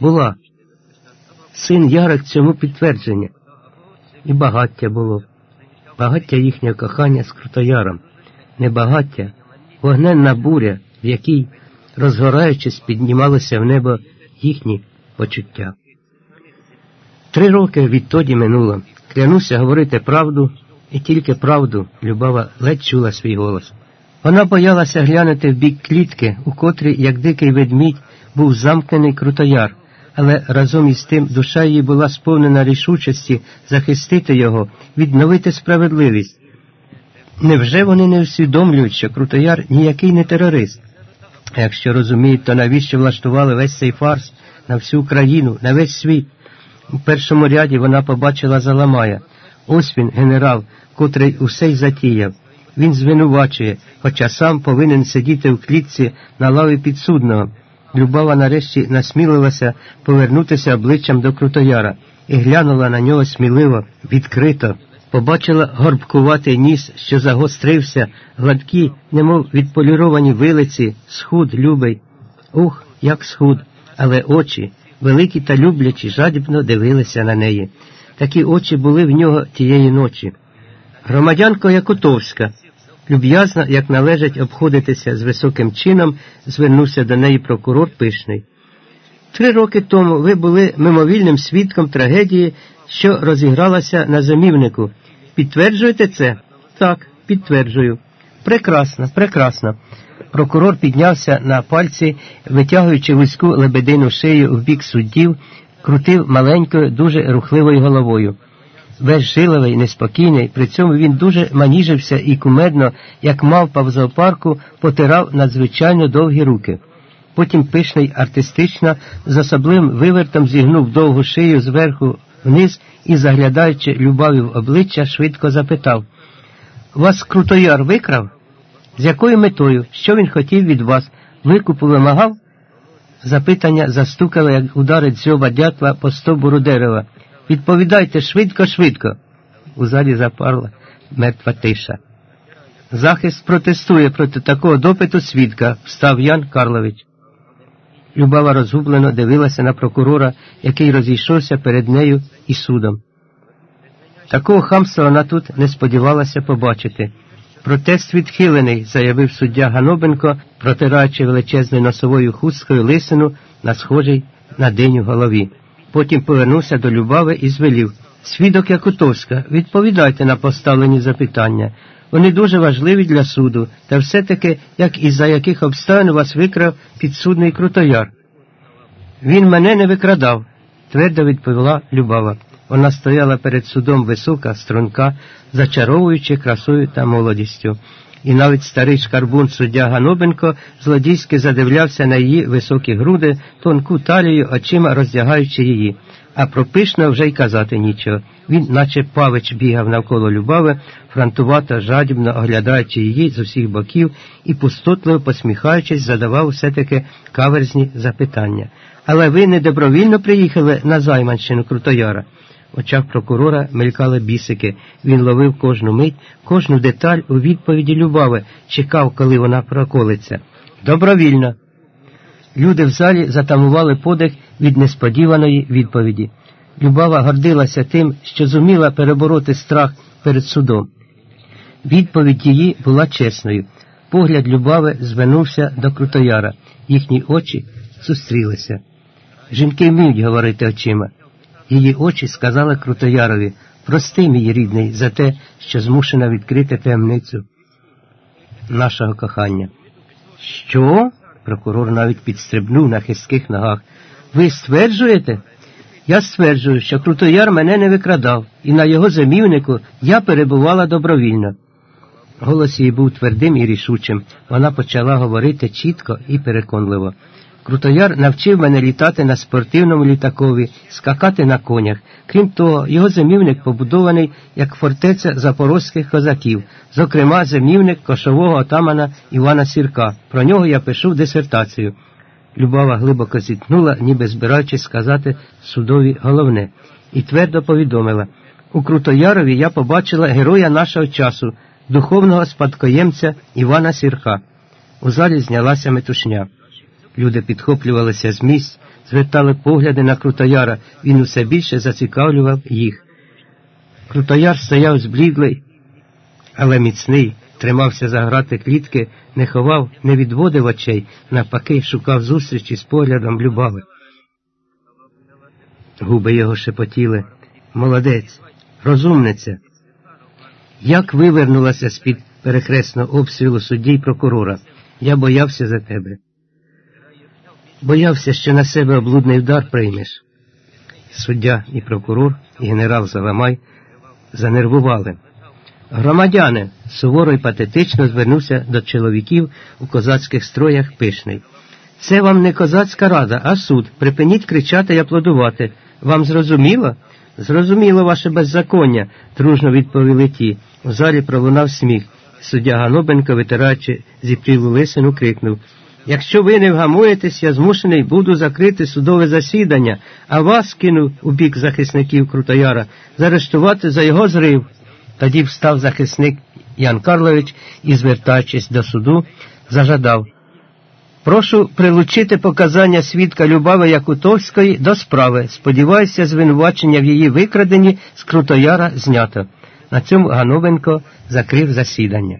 Була. Син Ярик цьому підтвердження. І багаття було. Багаття їхнього кохання з Крутояром. Не багаття, вогненна буря, в якій, розгораючись, піднімалося в небо їхні почуття. Три роки відтоді минуло. Клянуся говорити правду і тільки правду Любава ледь чула свій голос. Вона боялася глянути в бік клітки, у котрій, як дикий ведмідь, був замкнений крутояр, але разом із тим душа її була сповнена рішучості захистити його, відновити справедливість. Невже вони не усвідомлюють, що крутояр ніякий не терорист? А якщо розуміють, то навіщо влаштували весь цей фарс на всю країну, на весь світ? У першому ряді вона побачила Заламая. Ось він, генерал, котрий усе й затіяв. Він звинувачує, хоча сам повинен сидіти в клітці на лаві підсудного. Любава нарешті насмілилася повернутися обличчям до Крутояра і глянула на нього сміливо, відкрито. Побачила горбкуватий ніс, що загострився, гладкі, немов відполіровані вилиці, схуд любий. Ух, як схуд, але очі, великі та люблячі, жадібно дивилися на неї. Такі очі були в нього тієї ночі. Громадянко Якутовська, люб'язно, як належить обходитися з високим чином, звернувся до неї прокурор Пишний. Три роки тому ви були мимовільним свідком трагедії, що розігралася на замівнику. Підтверджуєте це? Так, підтверджую. Прекрасно, прекрасно. Прокурор піднявся на пальці, витягуючи вузьку лебедину шию в бік суддів, крутив маленькою, дуже рухливою головою. Весь жиловий, неспокійний, при цьому він дуже маніжився і кумедно, як мавпа в зоопарку, потирав надзвичайно довгі руки. Потім пишний артистично з особливим вивертом зігнув довгу шию зверху вниз і, заглядаючи любові в обличчя, швидко запитав Вас крутояр викрав? З якою метою? Що він хотів від вас? Викупу вимагав? Запитання застукало, як удари дзьоба дятла по стовбуру дерева. Відповідайте швидко, швидко. У залі запарла мертва тиша. Захист протестує проти такого допиту свідка, встав Ян Карлович. Любава розгублено дивилася на прокурора, який розійшовся перед нею і судом. Такого хамства вона тут не сподівалася побачити. Протест відхилений, заявив суддя Ганобенко, протираючи величезною носовою хусткою лисину на схожій на диню голові. Потім повернувся до Любави і звелів Свідок Якутовська, відповідайте на поставлені запитання. Вони дуже важливі для суду, та все-таки, як і за яких обставин вас викрав підсудний Крутояр. Він мене не викрадав, твердо відповіла Любава. Вона стояла перед судом висока, струнка, зачаровуючи красою та молодістю. І навіть старий шкарбун суддя Ганобенко злодійськи задивлявся на її високі груди, тонку талію, очима роздягаючи її. А про пишно вже й казати нічого. Він, наче павич, бігав навколо Любави, фронтувато, жадібно оглядаючи її з усіх боків і пустотливо посміхаючись, задавав все таки каверзні запитання. Але ви не добровільно приїхали на Займанщину Крутояра. Очах прокурора мелькали бісики. Він ловив кожну мить, кожну деталь у відповіді Любави, чекав, коли вона проколиться. Добровільно. Люди в залі затамували подих від несподіваної відповіді. Любава гордилася тим, що зуміла перебороти страх перед судом. Відповідь її була чесною. Погляд Любави звернувся до Крутояра. Їхні очі зустрілися. Жінки вміють говорити очима. Її очі сказали Крутоярові прости, мій рідний, за те, що змушена відкрити таємницю нашого кохання. Що? Прокурор навіть підстрибнув на хистких ногах. Ви стверджуєте? Я стверджую, що Крутояр мене не викрадав, і на його замівнику я перебувала добровільно. Голос її був твердим і рішучим. Вона почала говорити чітко і переконливо. Крутояр навчив мене літати на спортивному літакові, скакати на конях. Крім того, його зимівник побудований як фортеця запорозьких козаків, зокрема, зимівник кошового отамана Івана Сірка. Про нього я пишу дисертацію. Любава глибоко зітхнула, ніби збираючись сказати судові головне, і твердо повідомила у Крутоярові я побачила героя нашого часу, духовного спадкоємця Івана Сірка. У залі знялася метушня. Люди підхоплювалися з місць, звертали погляди на Крутояра, він усе більше зацікавлював їх. Крутояр стояв зблідлий, але міцний, тримався за грати клітки, не ховав, не відводив очей, навпаки, шукав зустрічі з поглядом любави. Губи його шепотіли. Молодець, розумниця. Як вивернулася з-під перехресного обстрілу судді й прокурора. Я боявся за тебе. Боявся, що на себе облудний удар приймеш. Суддя і прокурор, і генерал Заламай занервували. Громадяни суворо й патетично звернувся до чоловіків у козацьких строях пишний. Це вам не козацька рада, а суд. Припиніть кричати й аплодувати. Вам зрозуміло? Зрозуміло ваше беззаконня, дружно відповіли ті. У залі пролунав сміх. Суддя Ганобенко, витираючи зіпрілу лисину, крикнув Якщо ви не вгамуєтесь, я змушений буду закрити судове засідання, а вас кинув у бік захисників Крутояра, заарештувати за його зрив. Тоді встав захисник Ян Карлович і, звертаючись до суду, зажадав. Прошу прилучити показання свідка Любави Якутовської до справи. Сподіваюся, звинувачення в її викраденні з Крутояра знято. На цьому Гановенко закрив засідання.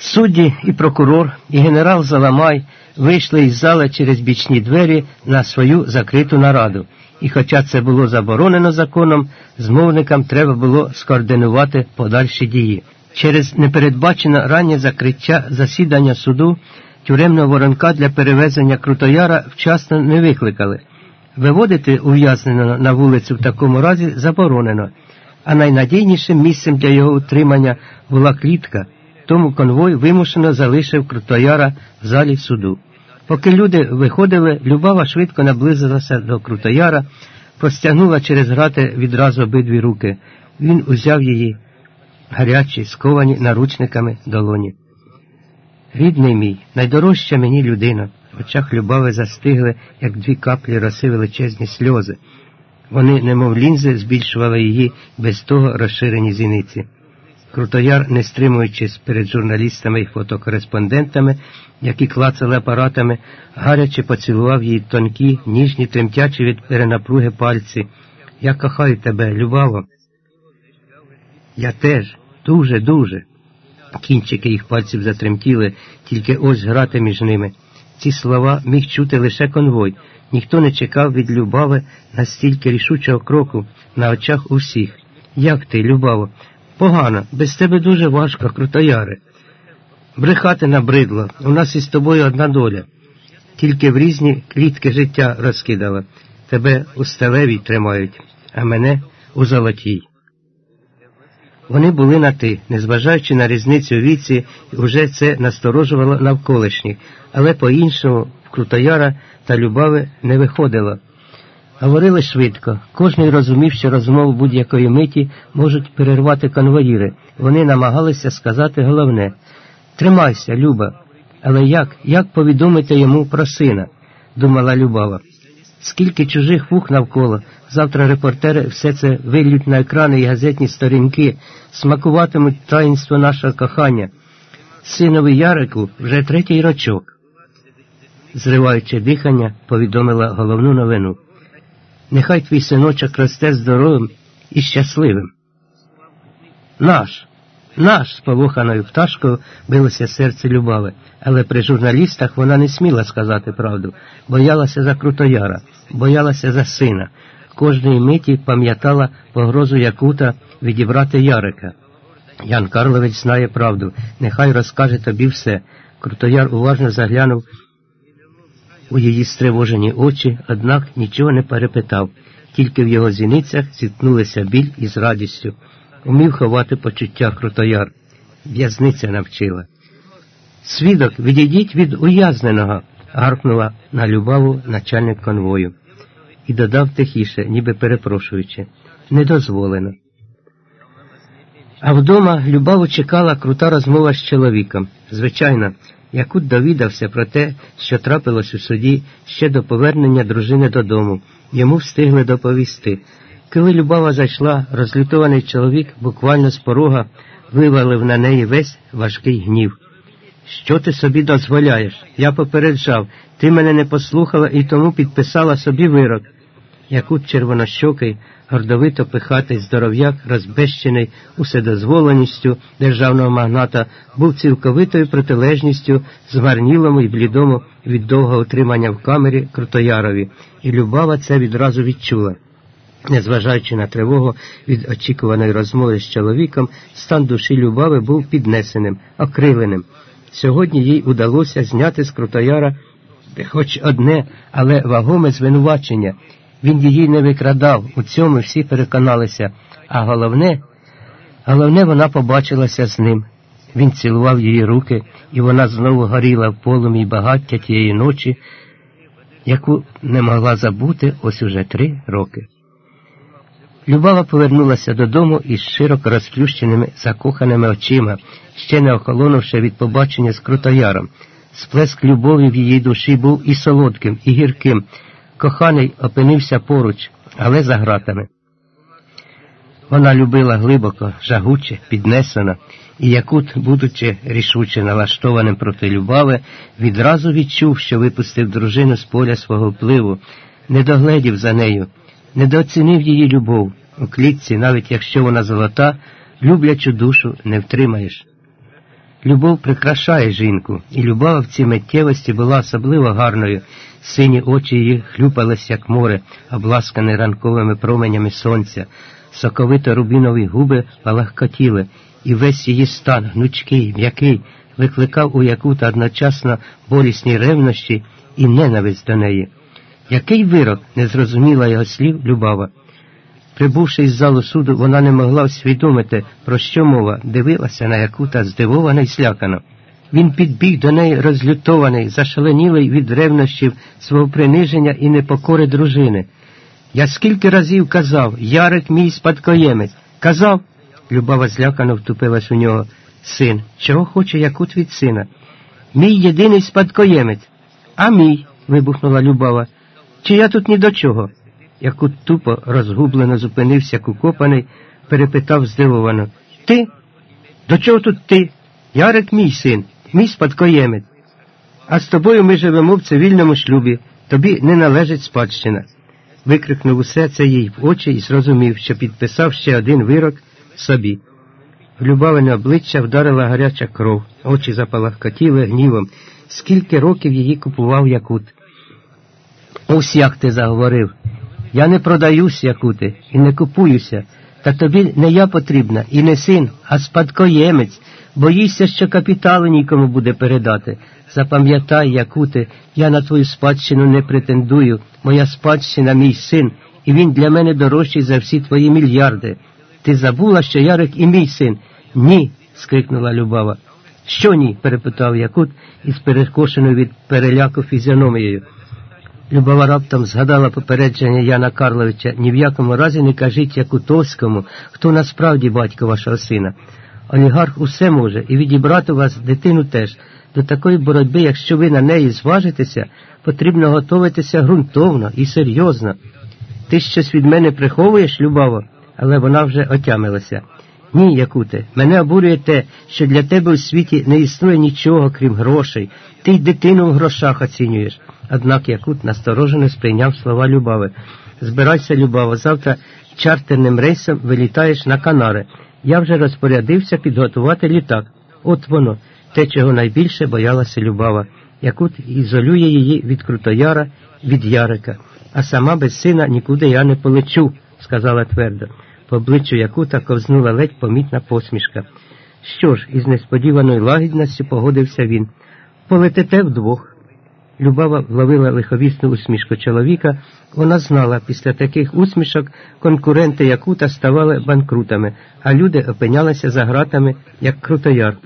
Судді і прокурор, і генерал Заламай вийшли із зали через бічні двері на свою закриту нараду. І хоча це було заборонено законом, змовникам треба було скоординувати подальші дії. Через непередбачене раннє закриття засідання суду тюремного воронка для перевезення Крутояра вчасно не викликали. Виводити ув'язненого на вулицю в такому разі заборонено, а найнадійнішим місцем для його утримання була клітка, тому конвой вимушено залишив Крутояра в залі суду. Поки люди виходили, Любава швидко наблизилася до Крутояра, простягнула через грати відразу обидві руки. Він узяв її гарячі, сковані наручниками долоні. Рідний мій, найдорожча мені людина. В очах Любави застигли, як дві каплі роси величезні сльози. Вони, немов лінзи, збільшували її без того розширені зіниці. Крутояр, не стримуючись перед журналістами і фотокореспондентами, які клацали апаратами, гаряче поцілував її тонкі, ніжні, тремтячі від перенапруги пальці. Я кохаю тебе, Любаво. Я теж, дуже, дуже. Кінчики їх пальців затремтіли, тільки ось грати між ними. Ці слова міг чути лише конвой. Ніхто не чекав від Любави настільки рішучого кроку на очах усіх. Як ти, Любаво? Погано, без тебе дуже важко, крутояре. Брехати набридло, у нас із тобою одна доля. Тільки в різні клітки життя розкидала. Тебе у сталевій тримають, а мене у золотій. Вони були на ти, незважаючи на різницю у віці, вже це насторожувало навколишніх, але по-іншому в Крутояра та Любави не виходило. Говорили швидко, кожний розумів, що розмову будь-якої миті можуть перервати конвоїри. Вони намагалися сказати головне Тримайся, Люба. Але як, як повідомити йому про сина? думала Любава. Скільки чужих вух навколо, завтра репортери все це виллють на екрани і газетні сторінки, смакуватимуть таїнство нашого кохання. Синові Ярику вже третій рочок. Зриваючи дихання, повідомила головну новину. Нехай твій синочок росте здоровим і щасливим. Наш, наш, з полоханою пташкою билося серце Любави, але при журналістах вона не сміла сказати правду, боялася за Крутояра, боялася за сина. Кожної миті пам'ятала погрозу Якута відібрати Ярика. Ян Карлович знає правду, нехай розкаже тобі все. Крутояр уважно заглянув у її стривожені очі, однак нічого не перепитав, тільки в його зіницях зіткнулися біль із радістю. Умів ховати почуття Крутояр. В'язниця навчила. Свідок, відійдіть від уязненого, гаркнула на любаву начальник конвою і додав тихіше, ніби перепрошуючи, не дозволено. А вдома Любаву чекала крута розмова з чоловіком. Звичайно, Якут довідався про те, що трапилось у суді ще до повернення дружини додому. Йому встигли доповісти. Коли Любава зайшла, розлютований чоловік буквально з порога вивалив на неї весь важкий гнів. Що ти собі дозволяєш? Я попереджав, ти мене не послухала і тому підписала собі вирок. Якут червонощокий, гордовито пихатий здоров'як, розбещений уседозволеністю державного магната, був цілковитою протилежністю змарнілому і блідому від довгого утримання в камері Крутоярові, і Любава це відразу відчула. Незважаючи на тривогу від очікуваної розмови з чоловіком, стан душі Любави був піднесеним, окриленим. Сьогодні їй удалося зняти з Крутояра хоч одне, але вагоме звинувачення. Він її не викрадав, у цьому всі переконалися, а головне, головне, вона побачилася з ним. Він цілував її руки, і вона знову горіла в полум'ї багаття тієї ночі, яку не могла забути ось уже три роки. Любава повернулася додому із широко розплющеними закоханими очима, ще не охолонувши від побачення з Крутояром. Сплеск любові в її душі був і солодким, і гірким. Коханий опинився поруч, але за гратами. Вона любила глибоко, жагуче, піднесено, і Якут, будучи рішуче налаштованим проти Любави, відразу відчув, що випустив дружину з поля свого впливу, не догледів за нею, недооцінив її любов. У клітці, навіть якщо вона золота, люблячу душу не втримаєш. Любов прикрашає жінку, і любов в цій миттєвості була особливо гарною. Сині очі її хлюпались, як море, обласкане ранковими променями сонця, соковито рубінові губи палахкотіли, і весь її стан, гнучкий, м'який, викликав у Якута одночасно болісні ревнощі і ненависть до неї. Який вирок не зрозуміла його слів Любава. Прибувши із залу суду, вона не могла усвідомити, про що мова, дивилася на Якута здивовано й слякано. Він підбіг до неї розлютований, зашаленілий від ревнощів свого приниження і непокори дружини. Я скільки разів казав, Ярик мій спадкоємець. Казав, Любава злякано втупилась у нього. Син, чого хоче Якут від сина? Мій єдиний спадкоємець. А мій. вибухнула Любава. Чи я тут ні до чого? Якут тупо розгублено зупинився кукопаний, перепитав здивовано. Ти? До чого тут ти? Ярик мій син, мій спадкоємець. А з тобою ми живемо в цивільному шлюбі, тобі не належить спадщина. Викрикнув усе це їй в очі і зрозумів, що підписав ще один вирок собі. В любавине обличчя вдарила гаряча кров, очі запалахкотіли гнівом. Скільки років її купував Якут. Ось як ти заговорив. Я не продаюсь, Якуте, і не купуюся. Та тобі не я потрібна, і не син, а спадкоємець. Боїшся, що капіталу нікому буде передати. Запам'ятай, Якуте, я на твою спадщину не претендую. Моя спадщина мій син, і він для мене дорожчий за всі твої мільярди. Ти забула, що Ярик і мій син? Ні. скрикнула Любава. Що ні? перепитав Якут із перекошеною від переляку фізіономією. Любава раптом згадала попередження Яна Карловича ні в якому разі не кажіть Якутовському, хто насправді батько вашого сина. Олігарх усе може і відібрати у вас дитину теж. До такої боротьби, якщо ви на неї зважитеся, потрібно готуватися ґрунтовно і серйозно. Ти щось від мене приховуєш, Любаво, але вона вже отямилася. Ні, Якуте, мене обурює те, що для тебе у світі не існує нічого, крім грошей. Ти й дитину в грошах оцінюєш. Однак Якут насторожено сприйняв слова Любави. Збирайся, Любаво, завтра чартерним рейсом вилітаєш на Канари. Я вже розпорядився підготувати літак. От воно, те, чого найбільше боялася Любава. Якут ізолює її від Крутояра, від Ярика. А сама без сина нікуди я не полечу, сказала твердо. По обличчю Якута ковзнула ледь помітна посмішка. Що ж, із несподіваною лагідністю погодився він. Полетите вдвох. Любава вловила лиховісну усмішку чоловіка. Вона знала, після таких усмішок конкуренти Якута ставали банкрутами, а люди опинялися за гратами, як крутояр.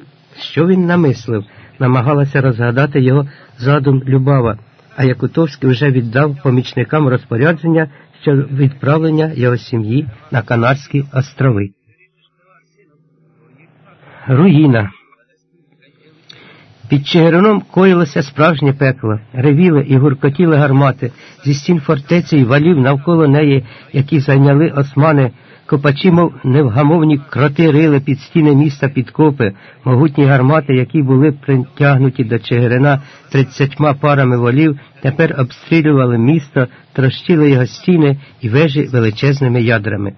Що він намислив? Намагалася розгадати його задум Любава, а Якутовський вже віддав помічникам розпорядження щодо відправлення його сім'ї на Канарські острови. Руїна Під Чигирином коїлося справжнє пекло, ревіли і гуркотіли гармати, зі стін фортеці й валів навколо неї, які зайняли османи, копачі, мов невгамовні кроти рили під стіни міста підкопи, могутні гармати, які були притягнуті до Чигирина тридцятьма парами волів, тепер обстрілювали місто, трощили його стіни і вежі величезними ядрами.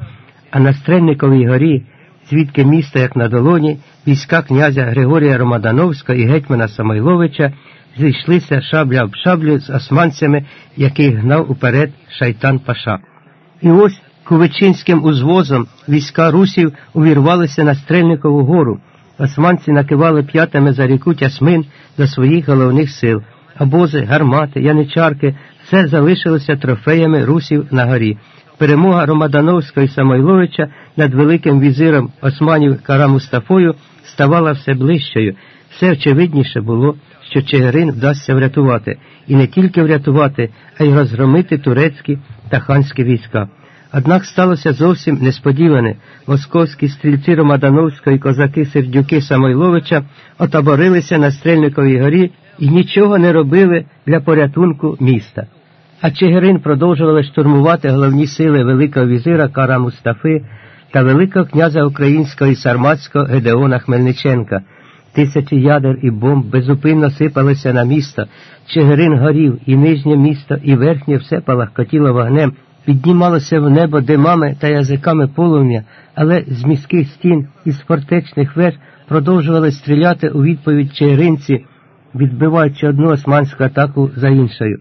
А на Стрельниковій горі звідки місто, як на долоні, війська князя Григорія Ромадановського і гетьмана Самойловича зійшлися шабля об шаблю з османцями, яких гнав уперед шайтан Паша. І ось Кувичинським узвозом війська русів увірвалися на Стрельникову гору. Османці накивали п'ятами за ріку Тясмин до своїх головних сил. Обози, гармати, яничарки все залишилося трофеями русів на горі. Перемога Ромадановського і Самойловича над великим візиром Османів Кара Мустафою ставала все ближчою. Все очевидніше було, що Чигирин вдасться врятувати, і не тільки врятувати, а й розгромити турецькі та ханські війська. Однак сталося зовсім несподіване. Московські стрільці Ромадановського і козаки Сердюки Самойловича отаборилися на Стрельниковій горі і нічого не робили для порятунку міста. А Чигирин продовжували штурмувати головні сили Великого візира Кара Мустафи та Великого князя українського і сарматського Гедеона Хмельниченка. Тисячі ядер і бомб безупинно сипалися на місто. Чигирин горів, і нижнє місто, і верхнє все палахкотіло вогнем, піднімалося в небо димами та язиками полум'я, але з міських стін і з фортечних веж продовжували стріляти у відповідь чигиринці, відбиваючи одну османську атаку за іншою.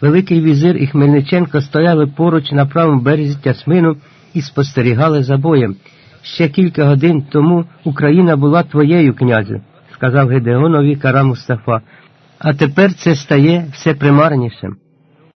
Великий візир і Хмельниченко стояли поруч на правому березі Тясмину і спостерігали за боєм. Ще кілька годин тому Україна була твоєю, князю, сказав Гедеонові Кара Мустафа, а тепер це стає все примарнішим.